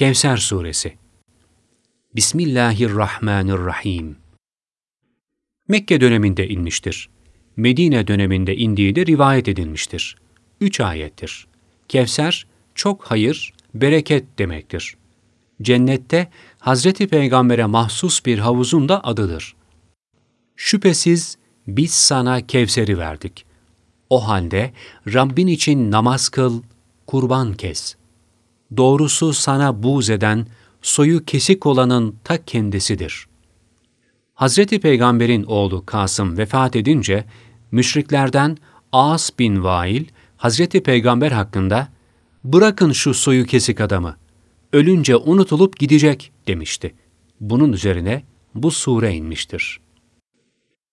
Kevser Suresi Bismillahirrahmanirrahim Mekke döneminde inmiştir. Medine döneminde indiği de rivayet edilmiştir. Üç ayettir. Kevser, çok hayır, bereket demektir. Cennette Hazreti Peygamber'e mahsus bir havuzun da adıdır. Şüphesiz biz sana Kevser'i verdik. O halde Rabbin için namaz kıl, kurban kes. Doğrusu sana buğz eden, soyu kesik olanın ta kendisidir. Hazreti Peygamber'in oğlu Kasım vefat edince, müşriklerden As bin Vail, Hazreti Peygamber hakkında, bırakın şu soyu kesik adamı, ölünce unutulup gidecek demişti. Bunun üzerine bu sure inmiştir.